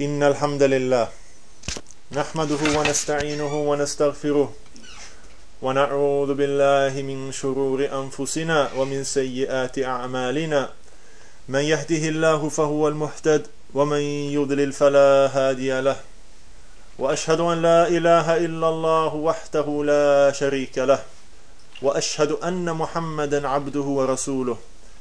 إن الحمد لله نحمده ونستعينه ونستغفره ونعوذ بالله من شرور أنفسنا ومن سيئات أعمالنا. من يهده الله فهو المهتد ومن يضلل فلا هادي له. وأشهد أن لا إله إلا الله وحده لا شريك له. وأشهد أن محمدا عبده ورسوله.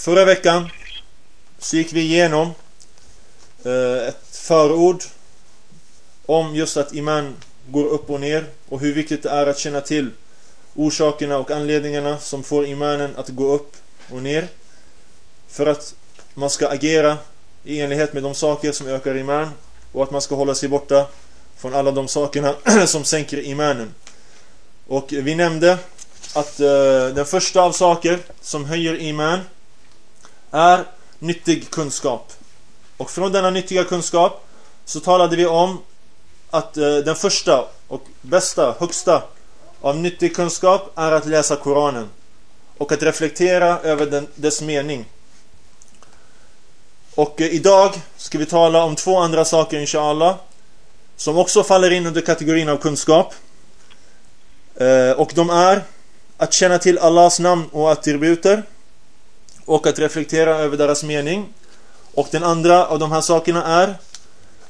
Förra veckan så gick vi igenom eh, ett förord om just att iman går upp och ner och hur viktigt det är att känna till orsakerna och anledningarna som får imanen att gå upp och ner för att man ska agera i enlighet med de saker som ökar iman och att man ska hålla sig borta från alla de sakerna som sänker imanen. Och vi nämnde att eh, den första av saker som höjer iman är nyttig kunskap. Och från denna nyttiga kunskap så talade vi om att eh, den första och bästa, högsta av nyttig kunskap är att läsa Koranen och att reflektera över den, dess mening. Och eh, idag ska vi tala om två andra saker inshallah som också faller in under kategorin av kunskap. Eh, och de är att känna till Allahs namn och attributer och att reflektera över deras mening. Och den andra av de här sakerna är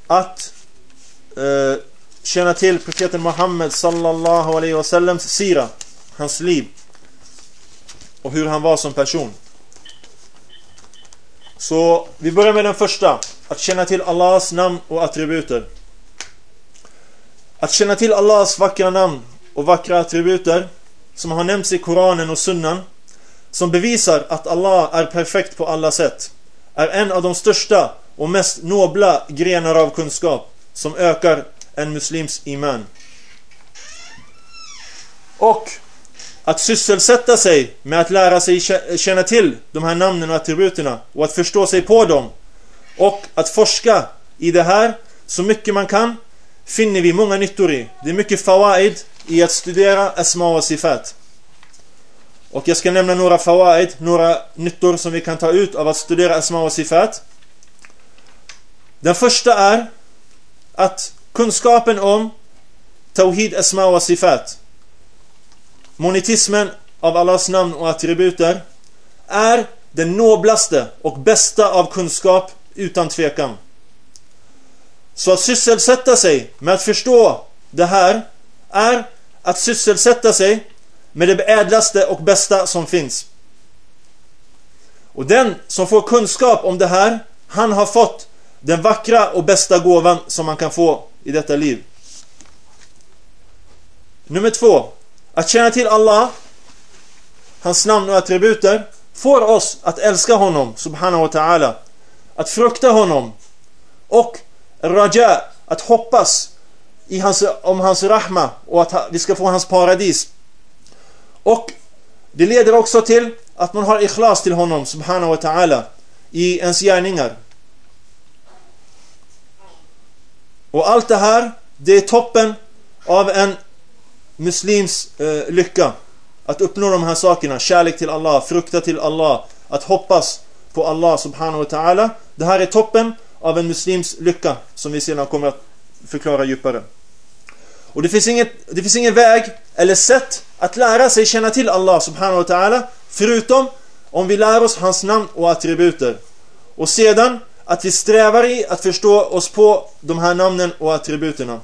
att eh, känna till profeten Muhammed sallallahu alaihi wasallams sira, hans liv och hur han var som person. Så vi börjar med den första, att känna till Allahs namn och attributer. Att känna till Allahs vackra namn och vackra attributer som har nämnts i Koranen och Sunnan som bevisar att Allah är perfekt på alla sätt är en av de största och mest nobla grenar av kunskap som ökar en muslims iman. Och att sysselsätta sig med att lära sig känna till de här namnen och attributerna och att förstå sig på dem och att forska i det här så mycket man kan finner vi många nyttor i. Det är mycket fawaid i att studera Asma och Sifat. Och jag ska nämna några fawaid, några nyttor som vi kan ta ut av att studera Asma och Sifat. Den första är att kunskapen om Tawhid Asma och Sifat Monetismen av Allahs namn och attributer är den noblaste och bästa av kunskap utan tvekan. Så att sysselsätta sig med att förstå det här är att sysselsätta sig med det ädlaste och bästa som finns. Och den som får kunskap om det här, han har fått den vackra och bästa gåvan som man kan få i detta liv. Nummer två. Att känna till Allah, hans namn och attributer, får oss att älska honom, subhanahu wa ta'ala. Att frukta honom. Och raja, att hoppas i hans, om hans rahma och att vi ska få hans paradis. Och det leder också till att man har ikhlas till honom subhanahu wa ta'ala i ens gärningar. Och allt det här, det är toppen av en muslims eh, lycka. Att uppnå de här sakerna, kärlek till Allah, frukta till Allah, att hoppas på Allah subhanahu wa ta'ala. Det här är toppen av en muslims lycka som vi sedan kommer att förklara djupare. Och det finns, inget, det finns ingen väg eller sätt att lära sig känna till Allah subhanahu wa ta'ala förutom om vi lär oss hans namn och attributer. Och sedan att vi strävar i att förstå oss på de här namnen och attributerna.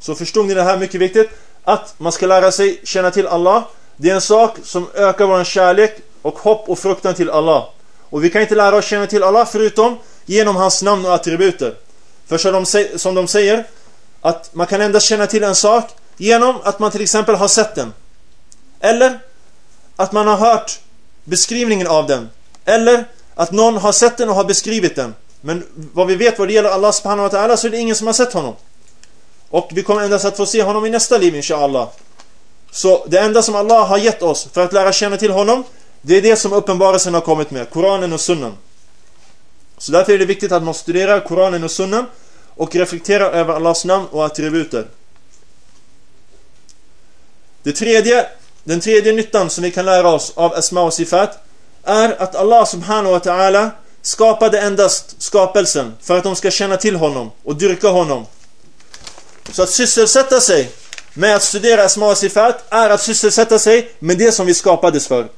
Så förstod ni det här mycket viktigt? Att man ska lära sig känna till Allah. Det är en sak som ökar vår kärlek och hopp och fruktan till Allah. Och vi kan inte lära oss känna till Allah förutom genom hans namn och attributer. För som de, som de säger, att man kan endast känna till en sak genom att man till exempel har sett den. Eller att man har hört beskrivningen av den. Eller att någon har sett den och har beskrivit den. Men vad vi vet vad det gäller Allah subhanahu wa ta'ala så är det ingen som har sett honom. Och vi kommer endast att få se honom i nästa liv inshallah. Så det enda som Allah har gett oss för att lära känna till honom det är det som uppenbarelsen har kommit med, Koranen och Sunnan. Så därför är det viktigt att man studerar Koranen och Sunnan och reflekterar över Allahs namn och attributer. Det tredje, den tredje nyttan som vi kan lära oss av Asma och Sifat är att Allah subhanahu wa ta'ala skapade endast skapelsen för att de ska känna till honom och dyrka honom. Så att sysselsätta sig med att studera Asma och Sifat är att sysselsätta sig med det som vi skapades för.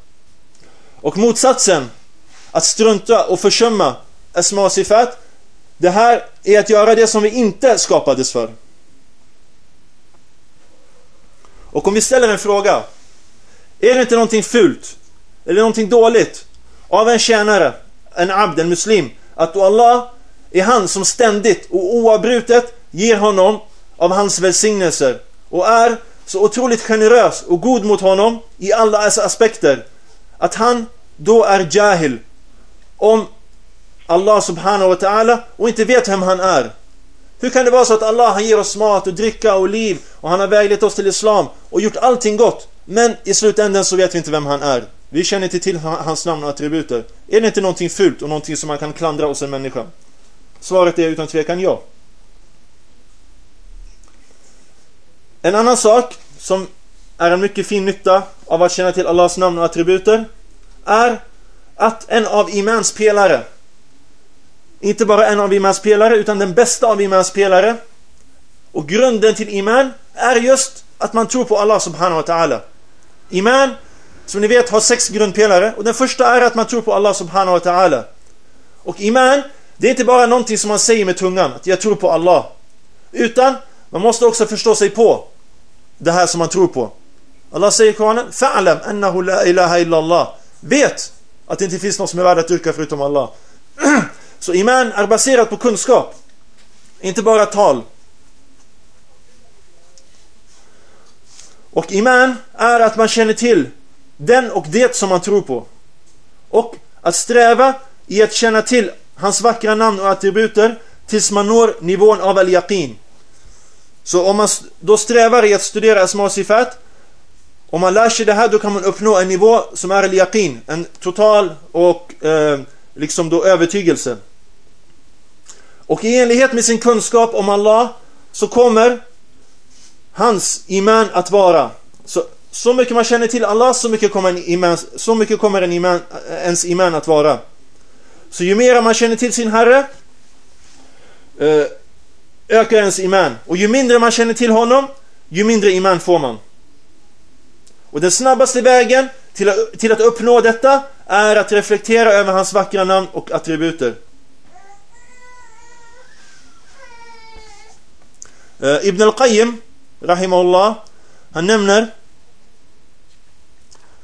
Och motsatsen, att strunta och försumma Asma och Sifat, det här är att göra det som vi inte skapades för. Och om vi ställer en fråga, är det inte någonting fult eller någonting dåligt av en tjänare, en abd, en muslim, att Allah är han som ständigt och oavbrutet ger honom av hans välsignelser och är så otroligt generös och god mot honom i alla aspekter att han då är jahil om Allah subhanahu wa ta'ala och inte vet vem han är. Hur kan det vara så att Allah han ger oss mat och dricka och liv och han har väglett oss till Islam och gjort allting gott men i slutändan så vet vi inte vem han är. Vi känner inte till hans namn och attributer. Är det inte någonting fult och någonting som man kan klandra hos en människa? Svaret är utan tvekan ja. En annan sak som är en mycket fin nytta av att känna till Allahs namn och attributer är att en av imans pelare inte bara en av imans pelare utan den bästa av imans pelare och grunden till iman är just att man tror på Allah subhanahu wa ta'ala. Iman, som ni vet, har sex grundpelare och den första är att man tror på Allah subhanahu wa ta'ala. Och iman, det är inte bara någonting som man säger med tungan, att jag tror på Allah. Utan man måste också förstå sig på det här som man tror på. Allah säger i Koranen Fa'lam annahu la إِلَّا Vet att det inte finns någon som är värd att dyrka förutom Allah. Så iman är baserat på kunskap. Inte bara tal. Och iman är att man känner till den och det som man tror på. Och att sträva i att känna till hans vackra namn och attributer tills man når nivån av al-yaqin. Så om man då strävar i att studera Asma och Sifat om man lär sig det här då kan man uppnå en nivå som är al-yaqin, en total och eh, liksom då övertygelse. Och i enlighet med sin kunskap om Allah så kommer hans iman att vara. Så, så mycket man känner till Allah så mycket kommer, en iman, så mycket kommer en iman, ens iman att vara. Så ju mer man känner till sin Herre eh, ökar ens iman. Och ju mindre man känner till honom ju mindre iman får man. Och den snabbaste vägen till att, till att uppnå detta är att reflektera över hans vackra namn och attributer. Eh, Ibn al-Qayyim, rahimahullah, han nämner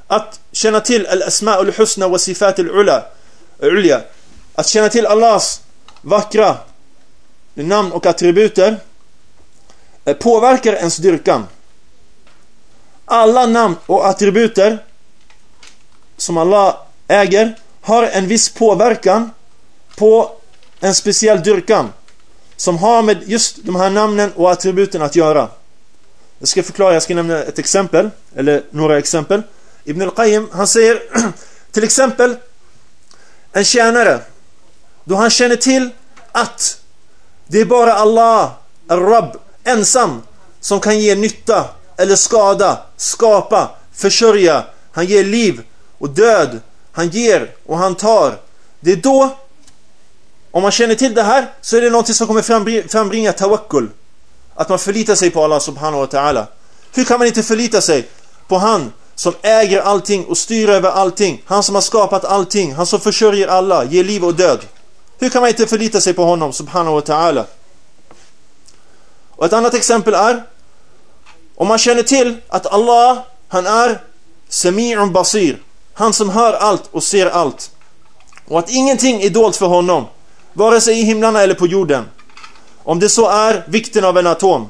att känna till al-asma al-husna wa sifat al-ulya. Eh, att känna till Allahs vackra namn och attributer eh, påverkar ens dyrkan alla namn och attributer som Allah äger har en viss påverkan på en speciell dyrkan som har med just de här namnen och attributen att göra. Jag ska förklara, jag ska nämna ett exempel eller några exempel. Ibn al-Qayyim, han säger till exempel en tjänare då han känner till att det är bara Allah, Rabb, ensam som kan ge nytta eller skada, skapa, försörja. Han ger liv och död. Han ger och han tar. Det är då, om man känner till det här, så är det något som kommer frambringa tawakkul. Att man förlitar sig på Allah subhanahu wa ta'ala. Hur kan man inte förlita sig på han som äger allting och styr över allting. Han som har skapat allting. Han som försörjer alla, ger liv och död. Hur kan man inte förlita sig på honom, subhanahu wa ta'ala? Och ett annat exempel är om man känner till att Allah, han är Sami'un Basir. Han som hör allt och ser allt. Och att ingenting är dolt för honom. Vare sig i himlarna eller på jorden. Om det så är vikten av en atom.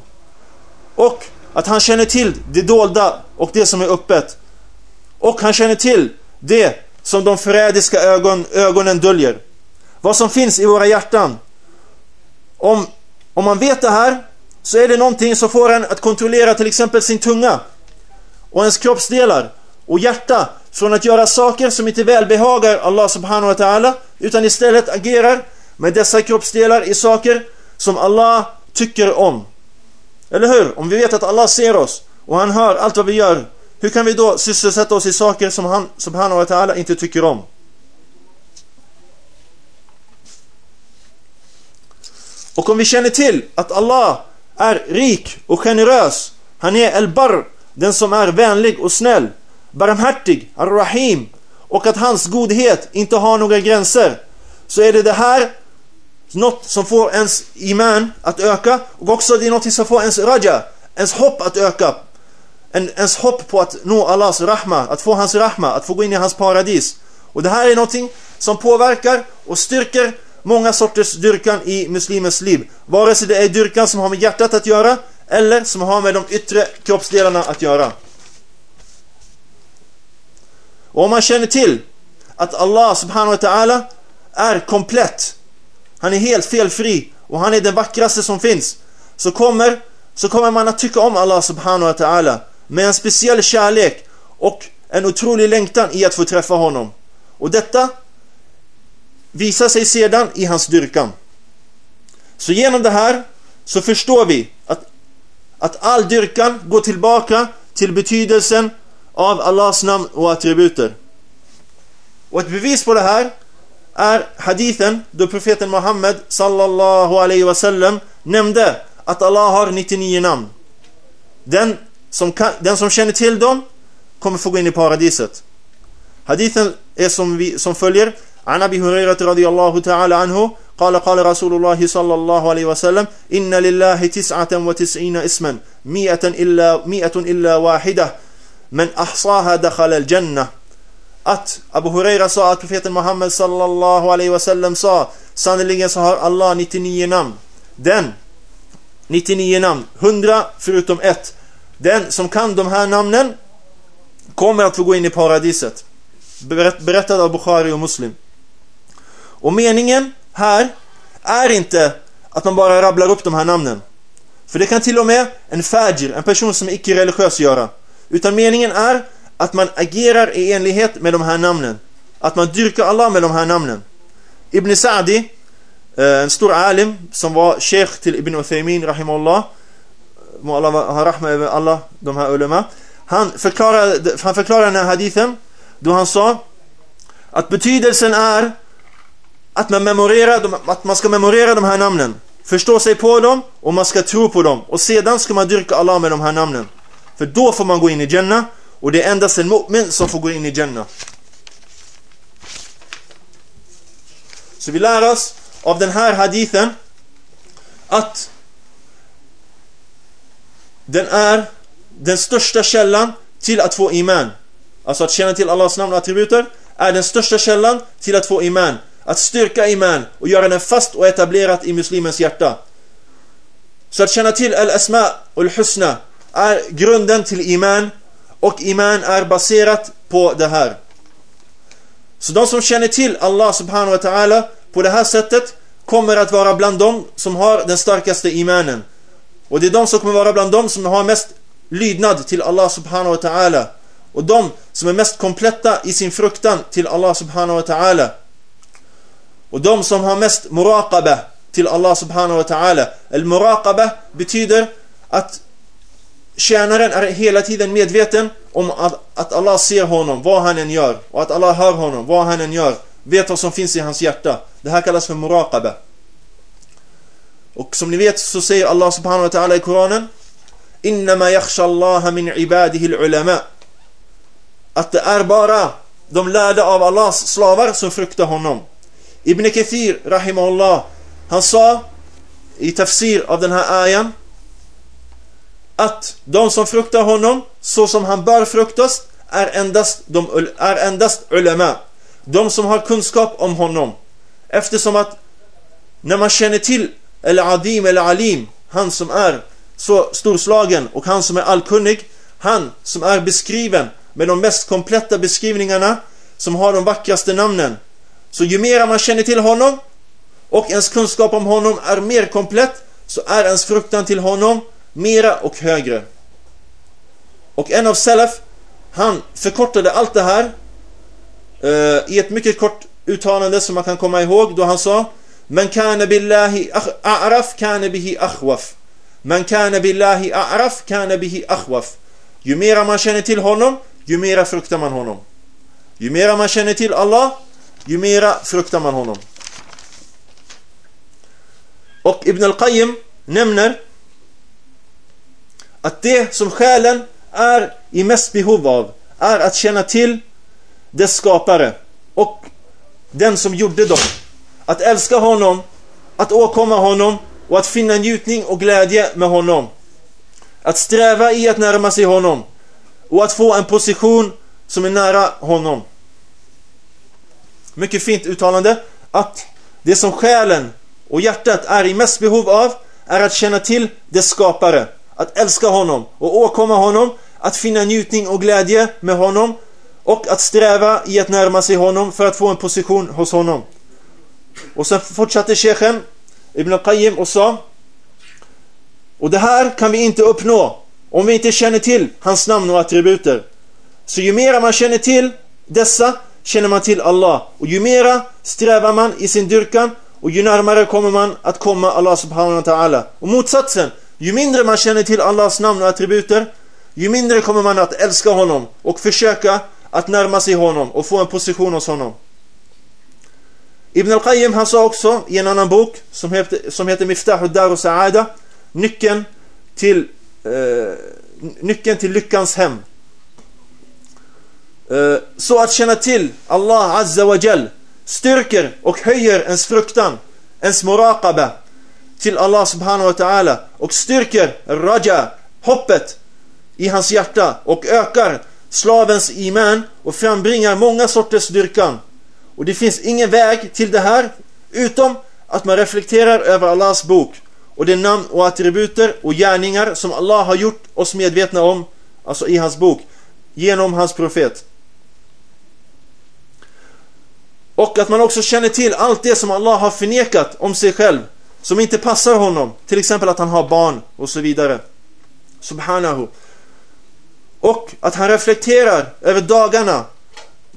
Och att han känner till det dolda och det som är öppet. Och han känner till det som de förrädiska ögon, ögonen döljer. Vad som finns i våra hjärtan. Om, om man vet det här så är det någonting som får en att kontrollera till exempel sin tunga och ens kroppsdelar och hjärta från att göra saker som inte välbehagar Allah subhanahu wa ta'ala utan istället agerar med dessa kroppsdelar i saker som Allah tycker om. Eller hur? Om vi vet att Allah ser oss och han hör allt vad vi gör hur kan vi då sysselsätta oss i saker som han subhanahu wa ta'ala inte tycker om? Och om vi känner till att Allah är rik och generös. Han är El-Barr, den som är vänlig och snäll. Barmhärtig, Ar-Rahim. Och att hans godhet inte har några gränser. Så är det det här något som får ens iman att öka. Och också det är något som får ens raja, ens hopp att öka. En, ens hopp på att nå Allahs rahma, att få hans rahma, att få gå in i hans paradis. Och det här är någonting som påverkar och styrker många sorters dyrkan i muslimens liv. Vare sig det är dyrkan som har med hjärtat att göra eller som har med de yttre kroppsdelarna att göra. Och om man känner till att Allah subhanahu wa ta'ala är komplett. Han är helt felfri och han är den vackraste som finns. Så kommer, så kommer man att tycka om Allah subhanahu wa ta'ala med en speciell kärlek och en otrolig längtan i att få träffa honom. Och detta visar sig sedan i hans dyrkan. Så genom det här så förstår vi att, att all dyrkan går tillbaka till betydelsen av Allahs namn och attributer. Och ett bevis på det här är hadithen då profeten Muhammed sallallahu alaihi wasallam nämnde att Allah har 99 namn. Den som, kan, den som känner till dem kommer få gå in i paradiset. Hadithen är som, vi, som följer عن أبي هريرة رضي الله تعالى عنه قال قال رسول الله صلى الله عليه وسلم إن لله تسعة وتسعين اسما مئة إلا, مئة إلا واحدة من أحصاها دخل الجنة att Abu Huraira sa att profeten Muhammed sallallahu alaihi wasallam sa Sannoliken så har Allah 99 namn Den 99 namn 100 förutom ett Den som kan de här namnen Kommer att få gå in i paradiset Berättad av Bukhari och Muslim och meningen här är inte att man bara rabblar upp de här namnen. För det kan till och med en fajr, en person som är icke-religiös göra. Utan meningen är att man agerar i enlighet med de här namnen. Att man dyrkar Allah med de här namnen. Ibn Sa'di, eh, en stor alim som var sheikh till Ibn Uthaymin rahimahullah. Må Allah ha rahma över alla de här ulema. Han förklarade, han förklarade den här hadithen då han sa att betydelsen är att man, memorerar att man ska memorera de här namnen. Förstå sig på dem och man ska tro på dem. Och sedan ska man dyrka Allah med de här namnen. För då får man gå in i Jannah. Och det är endast en mu'min som får gå in i Jannah. Så vi lär oss av den här hadithen att den är den största källan till att få iman. Alltså att känna till Allahs namn och attributer är den största källan till att få iman att styrka iman och göra den fast och etablerat i muslimens hjärta. Så att känna till al-asma och al-husna är grunden till iman och iman är baserat på det här. Så de som känner till Allah subhanahu wa ta'ala på det här sättet kommer att vara bland dem som har den starkaste imanen. Och det är de som kommer vara bland dem som har mest lydnad till Allah subhanahu wa ta'ala. Och de som är mest kompletta i sin fruktan till Allah subhanahu wa ta'ala. Och de som har mest muraqaba till Allah subhanahu wa ta'ala. Al-muraqaba betyder att tjänaren är hela tiden medveten om att, att Allah ser honom, vad han än gör. Och att Allah hör honom, vad han än gör. Vet vad som finns i hans hjärta. Det här kallas för muraqaba. Och som ni vet så säger Allah subhanahu wa ta'ala i Koranen Innama yakhsha Allah min ibadihi al-ulama att det är bara de lärda av Allahs slavar som fruktar honom. Ibn Kathir, rahimahullah, han sa i tafsir av den här ayan att de som fruktar honom så som han bör fruktas är endast, de, är endast ulema. De som har kunskap om honom. Eftersom att när man känner till eller adim eller alim, han som är så storslagen och han som är allkunnig, han som är beskriven med de mest kompletta beskrivningarna, som har de vackraste namnen. Så ju mer man känner till honom och ens kunskap om honom är mer komplett så är ens fruktan till honom mera och högre. Och en av Salaf, han förkortade allt det här uh, i ett mycket kort uttalande som man kan komma ihåg då han sa Men kana billahi a'raf kana bihi akhwaf. Men kana billahi a'raf kana bihi akhwaf. Ju mera man känner till honom, ju mera fruktar man honom. Ju mera man känner till Allah, ju mera fruktar man honom. Och Ibn al-Qayyim nämner att det som själen är i mest behov av är att känna till dess skapare och den som gjorde dem. Att älska honom, att åkomma honom och att finna njutning och glädje med honom. Att sträva i att närma sig honom och att få en position som är nära honom. Mycket fint uttalande att det som själen och hjärtat är i mest behov av är att känna till dess skapare, att älska honom och åkomma honom, att finna njutning och glädje med honom och att sträva i att närma sig honom för att få en position hos honom. Och sen fortsatte Shechen Ibn Qayyim och sa Och det här kan vi inte uppnå om vi inte känner till hans namn och attributer. Så ju mera man känner till dessa känner man till Allah. Och ju mera strävar man i sin dyrkan och ju närmare kommer man att komma Allah subhanahu wa ta'ala. Och motsatsen, ju mindre man känner till Allahs namn och attributer, ju mindre kommer man att älska honom och försöka att närma sig honom och få en position hos honom. Ibn al-Qayyim han sa också i en annan bok som heter, som heter Miftah dar och Sa'ada nyckeln till, eh, nyckeln till lyckans hem. Eh, så att känna till Allah Azza wa Jal styrker och höjer ens fruktan, ens muraqaba till Allah subhanahu wa ta'ala och styrker raja, hoppet i hans hjärta och ökar slavens iman och frambringar många sorters dyrkan. Och det finns ingen väg till det här utom att man reflekterar över Allahs bok och de namn och attributer och gärningar som Allah har gjort oss medvetna om, alltså i hans bok, genom hans profet. Och att man också känner till allt det som Allah har förnekat om sig själv, som inte passar honom, till exempel att han har barn och så vidare. Subhanahu. Och att han reflekterar över dagarna,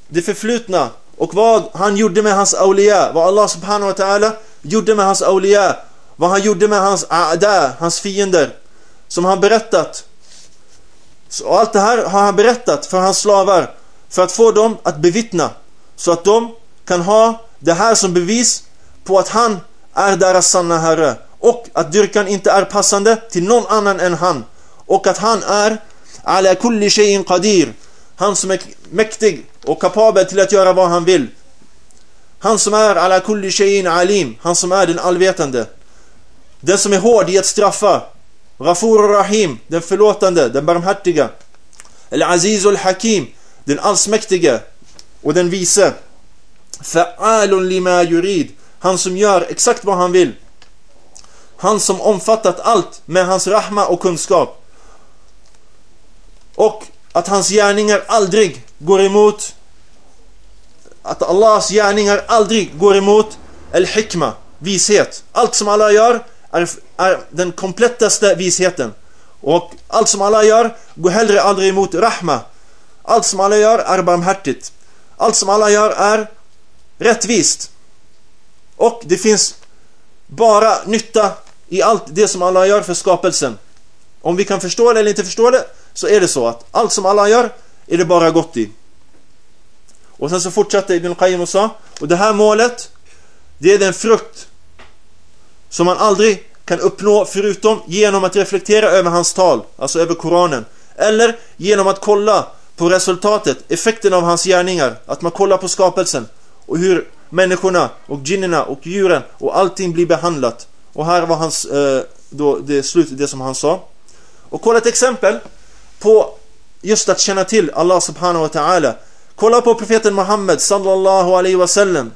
det förflutna. Och vad han gjorde med hans awliya, vad Allah subhanahu wa ta'ala gjorde med hans awliya, vad han gjorde med hans a'da, hans fiender, som han berättat. Och allt det här har han berättat för hans slavar, för att få dem att bevittna, så att de kan ha det här som bevis på att han är deras sanna herre och att dyrkan inte är passande till någon annan än han och att han är ala kulli shay'in qadir han som är mäktig och kapabel till att göra vad han vill. Han som är ala kulli shay'in alim han som är den allvetande. Den som är hård i att straffa. Ghafur Rahim den förlåtande, den barmhärtiga eller Aziz Al-Hakim den allsmäktige och den vise. Fa'alun lima yurid han som gör exakt vad han vill han som omfattat allt med hans rahma och kunskap och att hans gärningar aldrig går emot att Allahs gärningar aldrig går emot al-hikma, vishet. Allt som Allah gör är, är den komplettaste visheten. Och allt som Allah gör går hellre aldrig emot rahma. Allt som Allah gör är barmhärtigt. Allt som Allah gör är rättvist. Och det finns bara nytta i allt det som Allah gör för skapelsen. Om vi kan förstå det eller inte förstå det så är det så att allt som Allah gör är det bara gott i. Och sen så fortsatte Ibn Qayyim och sa och det här målet det är den frukt som man aldrig kan uppnå förutom genom att reflektera över hans tal, alltså över Koranen. Eller genom att kolla på resultatet, effekten av hans gärningar. Att man kollar på skapelsen och hur människorna och djinnerna och djuren och allting blir behandlat. Och här var hans, eh, då, det slut, det som han sa. Och kolla ett exempel på just att känna till Allah subhanahu wa ta'ala. Kolla på profeten Muhammed sallallahu alaihi wasallam.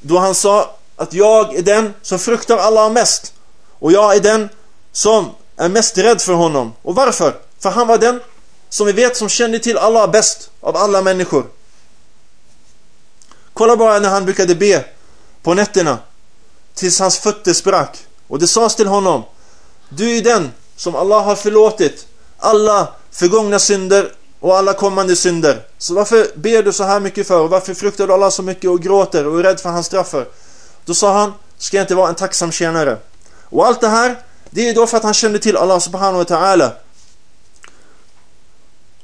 Då han sa att jag är den som fruktar Allah mest. Och jag är den som är mest rädd för honom. Och varför? För han var den som vi vet som kände till Allah bäst av alla människor. Kolla bara när han brukade be på nätterna tills hans fötter sprack. Och det sades till honom Du är den som Allah har förlåtit alla förgångna synder och alla kommande synder. Så varför ber du så här mycket för? Och varför fruktar du Allah så mycket och gråter och är rädd för hans straffer? Då sa han, ska jag inte vara en tacksam tjänare? Och allt det här, det är då för att han kände till Allah subhanahu wa ta'ala.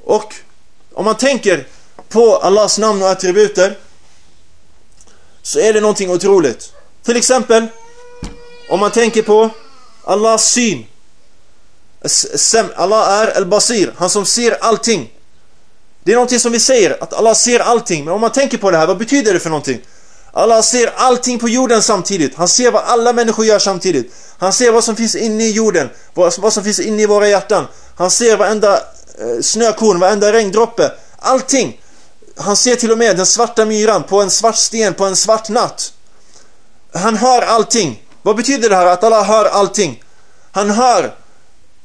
Och om man tänker på Allahs namn och attributer så är det någonting otroligt. Till exempel om man tänker på Allahs syn. Allah är al-Basir, han som ser allting. Det är någonting som vi säger, att Allah ser allting. Men om man tänker på det här, vad betyder det för någonting? Allah ser allting på jorden samtidigt. Han ser vad alla människor gör samtidigt. Han ser vad som finns inne i jorden, vad, som finns inne i våra hjärtan. Han ser varenda eh, snökorn, varenda regndroppe. Allting. Han ser till och med den svarta myran på en svart sten på en svart natt. Han hör allting. Vad betyder det här att Allah hör allting? Han hör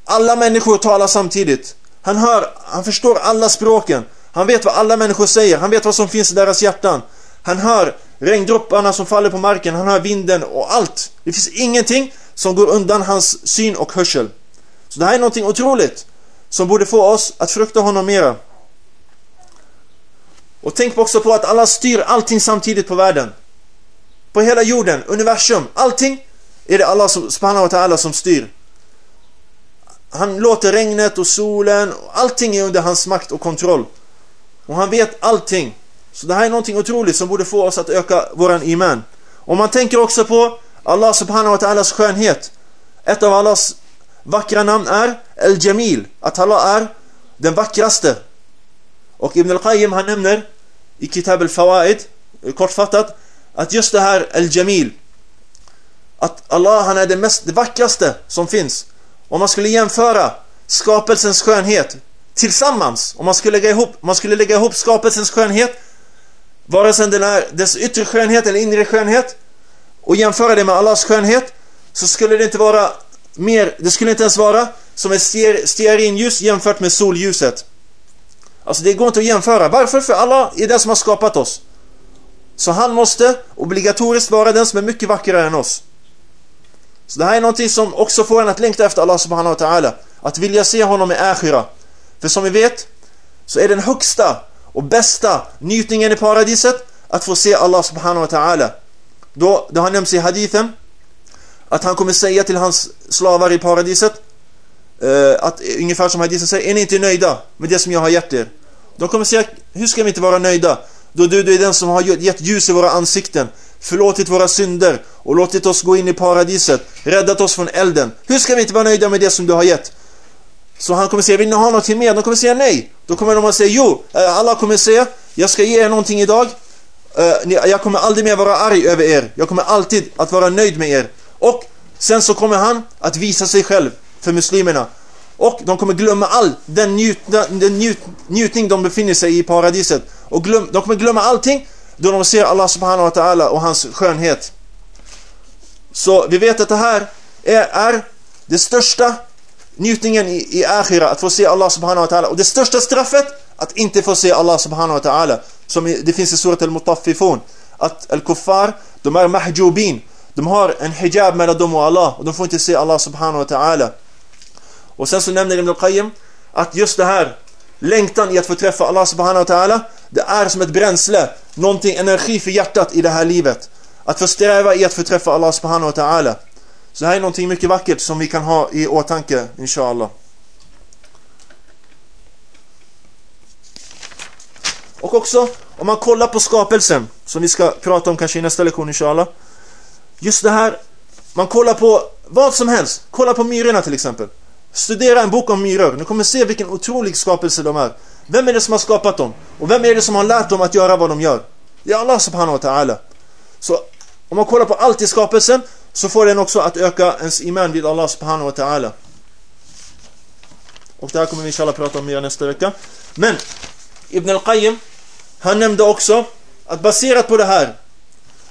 alla människor tala samtidigt. Han hör, han förstår alla språken. Han vet vad alla människor säger. Han vet vad som finns i deras hjärtan. Han hör regndropparna som faller på marken. Han hör vinden och allt. Det finns ingenting som går undan hans syn och hörsel. Så det här är någonting otroligt som borde få oss att frukta honom mera. Och tänk också på att Allah styr allting samtidigt på världen. På hela jorden, universum, allting är det Allah subhanahu wa ta'ala som styr. Han låter regnet och solen, allting är under hans makt och kontroll. Och han vet allting. Så det här är någonting otroligt som borde få oss att öka våran iman. Om man tänker också på Allah subhanahu wa ta'alas skönhet. Ett av Allahs vackra namn är El Jamil, Att Allah är den vackraste. Och Ibn al-Qayyim han nämner i Kitab al-Fawaid, kortfattat, att just det här Al-Jamil. Att Allah han är det mest det vackraste som finns. Om man skulle jämföra skapelsens skönhet tillsammans, om man skulle lägga ihop, man skulle lägga ihop skapelsens skönhet vare sig den är dess yttre skönhet eller inre skönhet och jämföra det med Allahs skönhet så skulle det inte vara mer, det skulle inte ens vara som ett stearinljus jämfört med solljuset. Alltså det går inte att jämföra. Varför? För Allah är den som har skapat oss. Så han måste obligatoriskt vara den som är mycket vackrare än oss. Så det här är någonting som också får en att längta efter Allah subhanahu wa ta'ala. Att vilja se honom i akhira. För som vi vet så är den högsta och bästa njutningen i paradiset att få se Allah subhanahu wa ta'ala. Då, det har nämnts i hadithen att han kommer säga till hans slavar i paradiset eh, att ungefär som hadithen säger, är ni inte nöjda med det som jag har gett er? De kommer säga, hur ska vi inte vara nöjda? Då du, du är den som har gett ljus i våra ansikten, förlåtit våra synder och låtit oss gå in i paradiset, räddat oss från elden. Hur ska vi inte vara nöjda med det som du har gett? Så han kommer säga, vill ni ha någonting mer? De kommer säga nej. Då kommer de att säga, jo, eh, alla kommer säga, jag ska ge er någonting idag. Eh, jag kommer aldrig mer vara arg över er. Jag kommer alltid att vara nöjd med er. Och sen så kommer han att visa sig själv för muslimerna. Och de kommer glömma all den, njut, den njut, njutning de befinner sig i paradiset. Och glöm, de kommer glömma allting då de ser Allah subhanahu wa ta'ala och hans skönhet. Så vi vet att det här är, är det största njutningen i, i akhira, att få se Allah subhanahu wa ta'ala. Och det största straffet, att inte få se Allah subhanahu wa ta'ala. Som det finns i surat al-Mutaffifun. Att al-Kuffar, de är mahjubin. De har en hijab mellan dem och Allah. Och de får inte se Allah subhanahu wa ta'ala. Och sen så nämner Ibn al-Qayyim att just det här längtan i att få träffa Allah subhanahu wa ta'ala det är som ett bränsle, någonting energi för hjärtat i det här livet. Att få sträva i att få träffa Allah subhanahu wa ta'ala. Så det här är någonting mycket vackert som vi kan ha i åtanke, inshallah. Och också, om man kollar på skapelsen, som vi ska prata om kanske i nästa lektion inshallah. Just det här, man kollar på vad som helst. Kolla på myrorna till exempel. Studera en bok om myror. Ni kommer se vilken otrolig skapelse de är. Vem är det som har skapat dem? Och vem är det som har lärt dem att göra vad de gör? Det är Allah subhanahu wa ta'ala. Så om man kollar på allt i skapelsen så får den också att öka ens iman vid Allah subhanahu wa ta'ala. Och det här kommer vi inshallah prata om mer nästa vecka. Men Ibn al-Qayyim han nämnde också att baserat på det här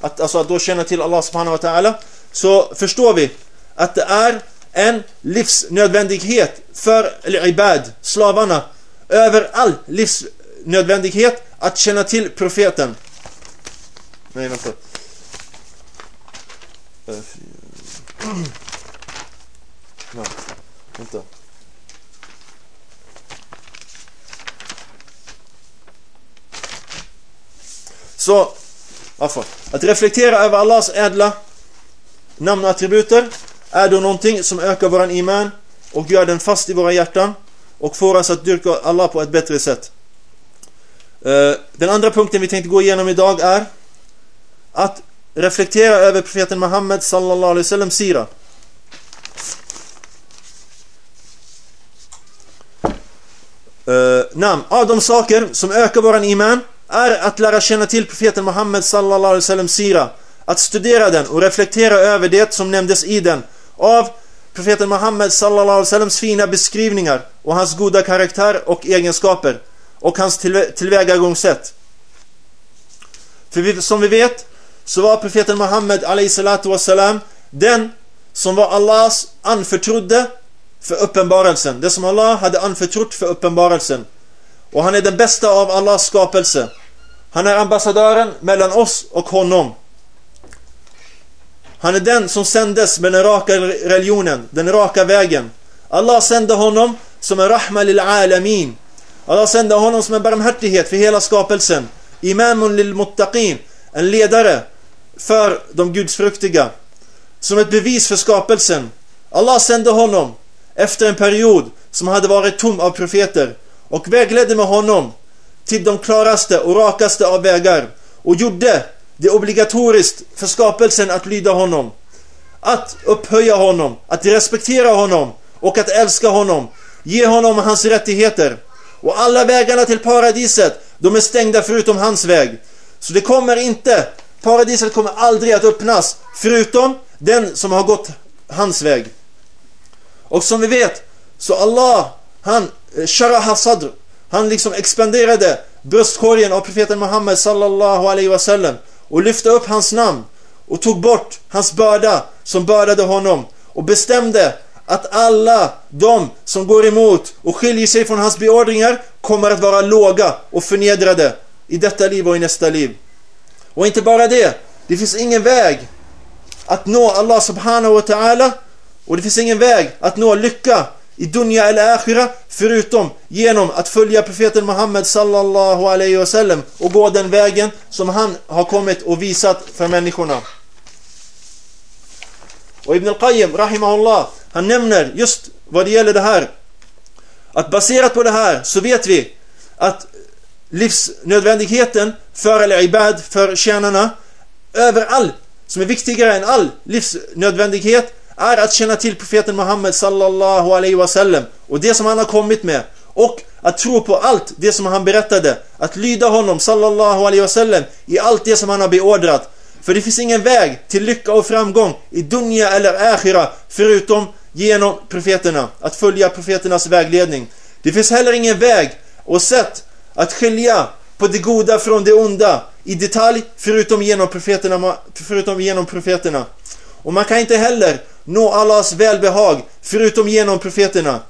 att, alltså att då känna till Allah subhanahu wa ta'ala så förstår vi att det är en livsnödvändighet för eller ibad, slavarna över all livsnödvändighet att känna till profeten. Nej, vänta. Nej, vänta. Så, varför? Att reflektera över Allahs ädla namnattributer är då någonting som ökar våran iman och gör den fast i våra hjärtan och får oss att dyrka Allah på ett bättre sätt. Eh, den andra punkten vi tänkte gå igenom idag är att reflektera över profeten Muhammed sallallahu alaihi wasallam sira. Eh, uh, namn. Av de saker som ökar våran iman är att lära känna till profeten Muhammed sallallahu alaihi wasallam sira. Att studera den och reflektera över det som nämndes i den av profeten Muhammed sallallahu alaihi wasallams fina beskrivningar och hans goda karaktär och egenskaper och hans tillvägagångssätt. För vi, som vi vet så var profeten Muhammed alaihi den som var Allahs anförtrodde för uppenbarelsen. Det som Allah hade anförtrott för uppenbarelsen. Och han är den bästa av Allahs skapelse. Han är ambassadören mellan oss och honom. Han är den som sändes med den raka religionen, den raka vägen. Allah sände honom som en rahma lil alamin. Allah sände honom som en barmhärtighet för hela skapelsen. Imamun lil muttaqin, en ledare för de gudsfruktiga. Som ett bevis för skapelsen. Allah sände honom efter en period som hade varit tom av profeter och vägledde med honom till de klaraste och rakaste av vägar och gjorde det är obligatoriskt för skapelsen att lyda honom. Att upphöja honom, att respektera honom och att älska honom. Ge honom hans rättigheter. Och alla vägarna till paradiset, de är stängda förutom hans väg. Så det kommer inte, paradiset kommer aldrig att öppnas förutom den som har gått hans väg. Och som vi vet, så Allah, han, eh, sharaha sadr, han liksom expanderade bröstkorgen av profeten Muhammed sallallahu alaihi wasallam och lyfte upp hans namn och tog bort hans börda som bördade honom och bestämde att alla de som går emot och skiljer sig från hans beordringar kommer att vara låga och förnedrade i detta liv och i nästa liv. Och inte bara det, det finns ingen väg att nå Allah subhanahu wa ta'ala och det finns ingen väg att nå lycka i dunya eller akhira förutom genom att följa profeten Muhammed sallallahu alaihi wasallam och gå den vägen som han har kommit och visat för människorna. Och Ibn al-Qayyim rahimahullah han nämner just vad det gäller det här att baserat på det här så vet vi att livsnödvändigheten för eller ibad för tjänarna över all som är viktigare än all livsnödvändighet är att känna till profeten Muhammed sallallahu alaihi wasallam och det som han har kommit med och att tro på allt det som han berättade att lyda honom sallallahu alaihi wasallam i allt det som han har beordrat för det finns ingen väg till lycka och framgång i dunja eller akhira förutom genom profeterna att följa profeternas vägledning det finns heller ingen väg och sätt att skilja på det goda från det onda i detalj förutom genom profeterna, förutom genom profeterna. Och man kan inte heller nå Allahs välbehag förutom genom profeterna.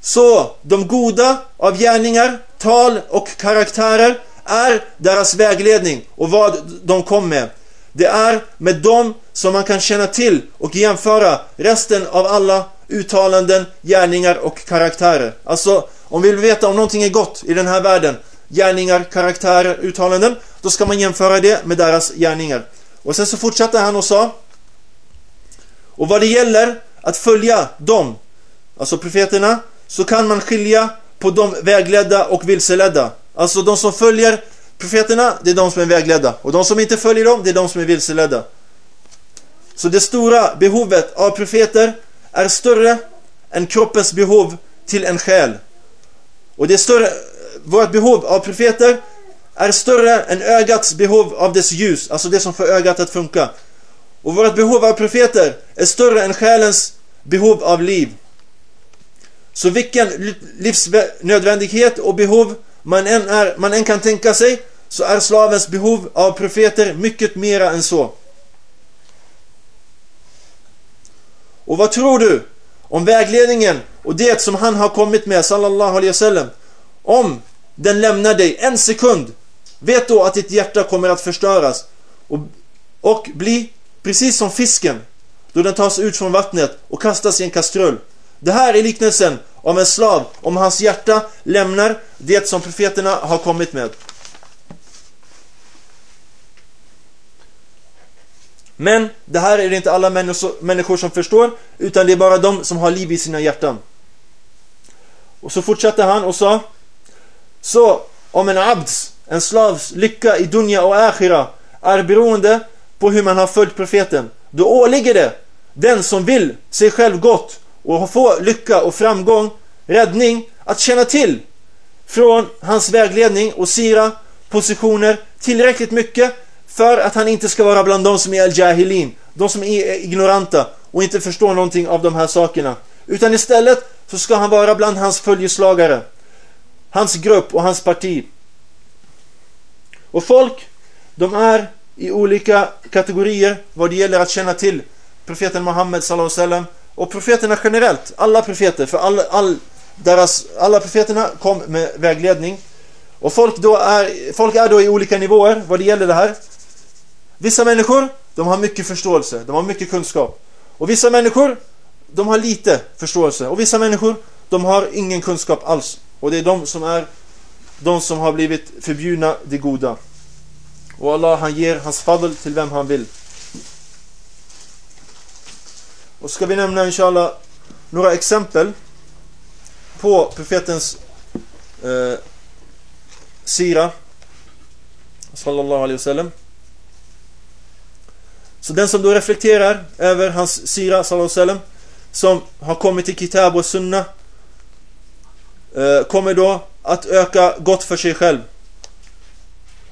Så de goda av gärningar, tal och karaktärer är deras vägledning och vad de kom med. Det är med dem som man kan känna till och jämföra resten av alla uttalanden, gärningar och karaktärer. Alltså, om vi vill veta om någonting är gott i den här världen, gärningar, karaktärer, uttalanden, då ska man jämföra det med deras gärningar. Och sen så fortsatte han och sa och vad det gäller att följa dem, alltså profeterna, så kan man skilja på de vägledda och vilseledda. Alltså de som följer profeterna, det är de som är vägledda. Och de som inte följer dem, det är de som är vilseledda. Så det stora behovet av profeter är större än kroppens behov till en själ. Och det större vårt behov av profeter är större än ögats behov av dess ljus, alltså det som får ögat att funka. Och vårt behov av profeter är större än själens behov av liv. Så vilken livsnödvändighet och behov man än, är, man än kan tänka sig så är slavens behov av profeter mycket mera än så. Och vad tror du om vägledningen och det som han har kommit med sallallahu alaihi wasallam om den lämnar dig en sekund vet då att ditt hjärta kommer att förstöras och, och bli precis som fisken då den tas ut från vattnet och kastas i en kastrull. Det här är liknelsen om en slav om hans hjärta lämnar det som profeterna har kommit med. Men det här är det inte alla människor som förstår utan det är bara de som har liv i sina hjärtan. Och så fortsatte han och sa Så om en abds, en slavs lycka i dunja och akhira är beroende på hur man har följt profeten då åligger det den som vill sig själv gott och få lycka och framgång, räddning att känna till från hans vägledning och sira positioner tillräckligt mycket för att han inte ska vara bland de som är al-jahilin, de som är ignoranta och inte förstår någonting av de här sakerna. Utan istället så ska han vara bland hans följeslagare, hans grupp och hans parti. Och folk, de är i olika kategorier vad det gäller att känna till profeten Muhammed sallallahu alaihi wasallam och profeterna generellt, alla profeter, för all, all deras, alla profeterna kom med vägledning. Och folk, då är, folk är då i olika nivåer vad det gäller det här. Vissa människor, de har mycket förståelse, de har mycket kunskap. Och vissa människor, de har lite förståelse. Och vissa människor, de har ingen kunskap alls. Och det är de som är de som har blivit förbjudna det goda. Och Allah han ger hans fadl till vem han vill. Och ska vi nämna inshallah några exempel på profetens eh, sira sallallahu alaihi wasallam. Så den som då reflekterar över hans sira sallallahu alaihi wasallam som har kommit till kitab och sunna eh, kommer då att öka gott för sig själv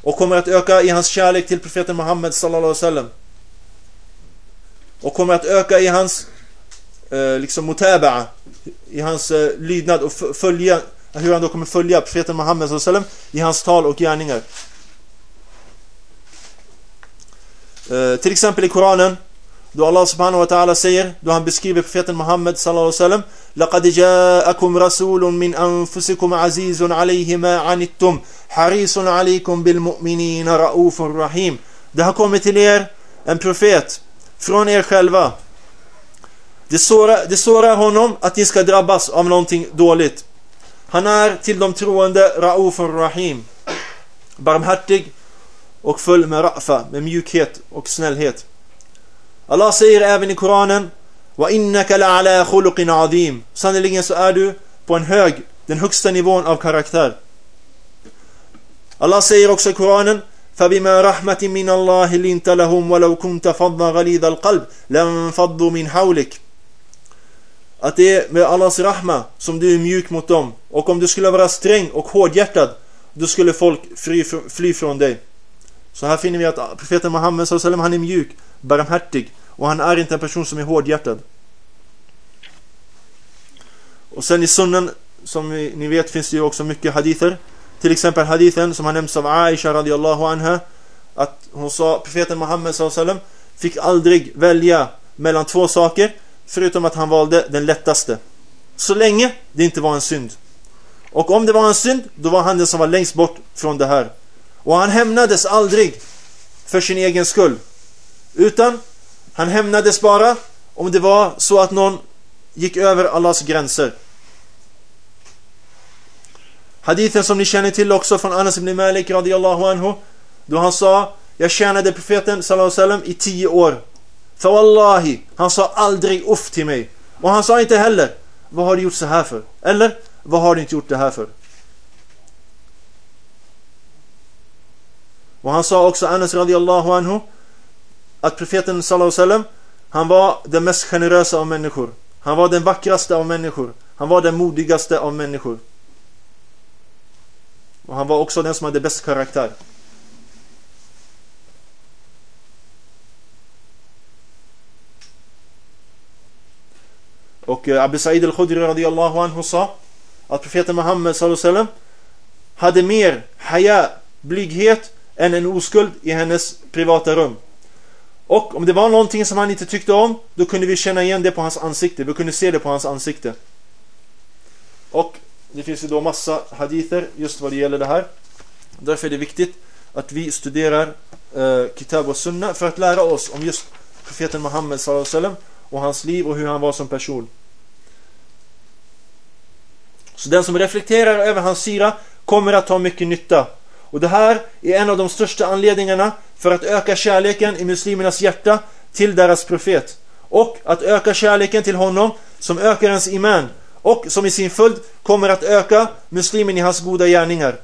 och kommer att öka i hans kärlek till profeten Muhammed sallallahu alaihi wasallam och kommer att öka i hans eh, liksom mutaba'a i hans eh, lydnad och följa hur han då kommer följa profeten Muhammed sallallahu alaihi wasallam i hans tal och gärningar. Eh, till exempel i Koranen då Allah subhanahu wa ta'ala säger då han beskriver profeten Muhammed sallallahu alaihi wasallam لقد جاءكم رسول من أنفسكم عزيز عليه ما عنتم حريص عليكم بالمؤمنين رؤوف رحيم Det har kommit till er en profet från er själva. Det sårar, det sårar honom att ni ska drabbas av någonting dåligt. Han är till de troende Rauf Rahim. Barmhärtig och full med rafa, med mjukhet och snällhet. Allah säger även i Koranen Wa innaka la'ala khuluqin azim. Sannoliken så är du på en hög, den högsta nivån av karaktär. Allah säger också i Koranen فبما رحمة من الله لنت لهم ولو كنت فظا غليظ القلب لانفضوا من حولك att det är med Allahs rahma som du är mjuk mot dem och om du skulle vara sträng och hårdhjärtad då skulle folk fly, fly från dig så här finner vi att profeten Muhammed sallam han är mjuk, barmhärtig och han är inte en person som är hårdhjärtad och sen i sunnan som ni vet finns det ju också mycket hadither till exempel hadithen som har nämnts av Aisha radiallahu anha att hon sa profeten Muhammed sallam fick aldrig välja mellan två saker förutom att han valde den lättaste. Så länge det inte var en synd. Och om det var en synd, då var han den som var längst bort från det här. Och han hämnades aldrig för sin egen skull. Utan han hämnades bara om det var så att någon gick över Allahs gränser. Hadithen som ni känner till också från Anas ibn Malik radiyallahu anhu. Då han sa, jag tjänade profeten sallallahu sallam i tio år. För wallahi, han sa aldrig uff till mig. Och han sa inte heller, vad har du gjort så här för? Eller, vad har du inte gjort det här för? Och han sa också Anas radiyallahu anhu att profeten sallallahu alaihi han var den mest generösa av människor. Han var den vackraste av människor. Han var den modigaste av människor. Och han var också den som hade bäst karaktär. Och eh, Abu Sa'id al-Khudri radiyallahu anhu sa att profeten Muhammed sallallahu hade mer haya, blyghet än en oskuld i hennes privata rum. Och om det var någonting som han inte tyckte om, då kunde vi känna igen det på hans ansikte. Vi kunde se det på hans ansikte. Och det finns ju då massa hadither just vad det gäller det här. Därför är det viktigt att vi studerar eh, Kitab och Sunna för att lära oss om just profeten Muhammed sallam, och hans liv och hur han var som person. Så den som reflekterar över hans syra kommer att ha mycket nytta. Och det här är en av de största anledningarna för att öka kärleken i muslimernas hjärta till deras profet. Och att öka kärleken till honom som ökar ens iman och som i sin följd kommer att öka muslimen i hans goda gärningar.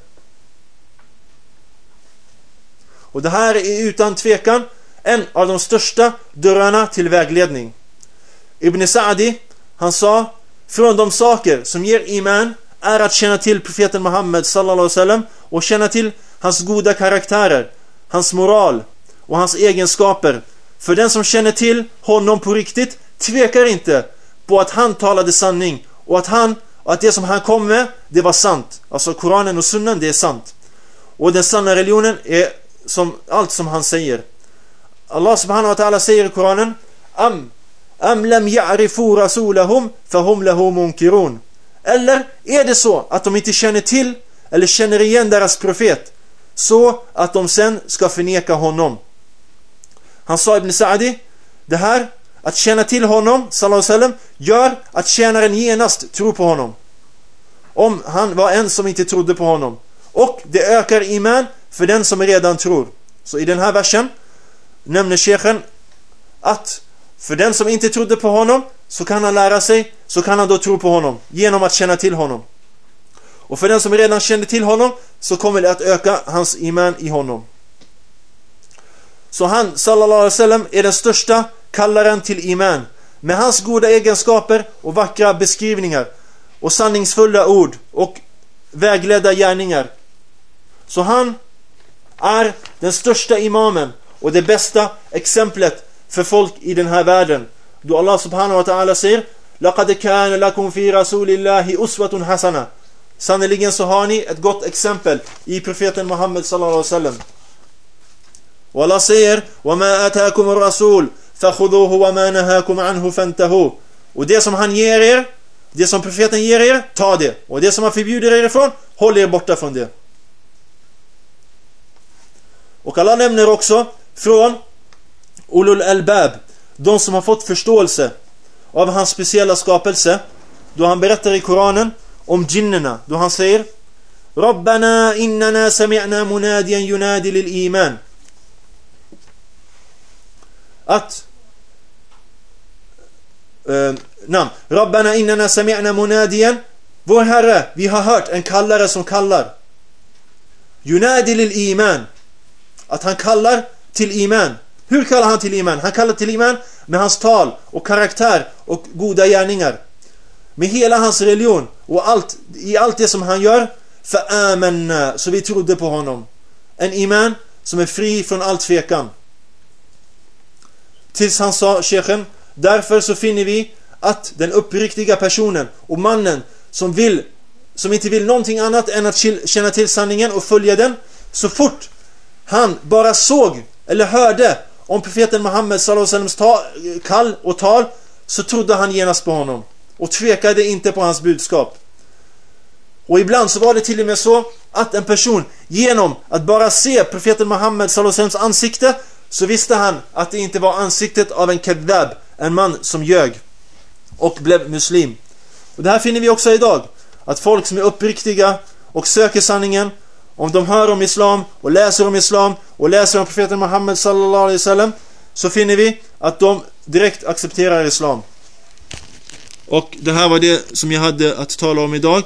Och det här är utan tvekan en av de största dörrarna till vägledning. Ibn Sa'di, han sa från de saker som ger iman är att känna till profeten Muhammed sallallahu alaihi wasallam och känna till hans goda karaktärer, hans moral och hans egenskaper. För den som känner till honom på riktigt tvekar inte på att han talade sanning och att han och att det som han kom med, det var sant. Alltså Koranen och Sunnan, det är sant. Och den sanna religionen är som allt som han säger. Allah subhanahu wa ta'ala säger i Koranen Am Am lam ya'rifu rasulahum fahum lahu munkirun. Eller är det så att de inte känner till eller känner igen deras profet så att de sen ska förneka honom? Han sa Ibn Sa'di det här att känna till honom sallallahu sallam, gör att tjänaren genast tror på honom. Om han var en som inte trodde på honom. Och det ökar iman för den som redan tror. Så i den här versen nämner shechen att för den som inte trodde på honom så kan han lära sig, så kan han då tro på honom genom att känna till honom. Och för den som redan kände till honom så kommer det att öka hans iman i honom. Så han, sallallahu alaihi wasallam, är den största kallaren till iman. Med hans goda egenskaper och vackra beskrivningar och sanningsfulla ord och vägledda gärningar. Så han är den största imamen och det bästa exemplet för folk i den här världen. Då Allah subhanahu wa ta'ala säger لَقَدْ كَانَ لَكُمْ فِي رَسُولِ اللَّهِ أُسْوَةٌ حَسَنَةٌ Sannerligen så har ni ett gott exempel i profeten Muhammed sallallahu alaihi wasallam. Och Allah säger وَمَا أَتَاكُمُ الرَّسُولُ فَخُذُوهُ وَمَا نَهَاكُمْ عَنْهُ فَانْتَهُ Och det som han ger er, det som profeten ger er, ta det. Och det som han förbjuder er ifrån, håll er borta från det. Och Allah nämner också från Ulul Albab, de som har fått förståelse av hans speciella skapelse, då han berättar i Koranen om jinnerna, då han säger Rabbana innana sami'na munadiyan yunadi lil iman att eh, namn. Rabbana innana sami'na munadiyan Vår Herre, vi har hört en kallare som kallar. Yunadi lil iman. Att han kallar till iman. Hur kallar han till iman? Han kallar till iman med hans tal och karaktär och goda gärningar. Med hela hans religion och allt, i allt det som han gör. För amanna, så vi trodde på honom. En iman som är fri från all tvekan. Tills han sa, shechen, därför så finner vi att den uppriktiga personen och mannen som vill som inte vill någonting annat än att känna till sanningen och följa den så fort han bara såg eller hörde om profeten Muhammed sallallahu kall och tal så trodde han genast på honom och tvekade inte på hans budskap. Och ibland så var det till och med så att en person genom att bara se profeten Muhammed sallallahu ansikte så visste han att det inte var ansiktet av en kadab, en man som ljög och blev muslim. Och det här finner vi också idag. Att folk som är uppriktiga och söker sanningen, om de hör om islam och läser om islam och läser om profeten Muhammed sallallahu alaihi wasallam så finner vi att de direkt accepterar islam. Och det här var det som jag hade att tala om idag.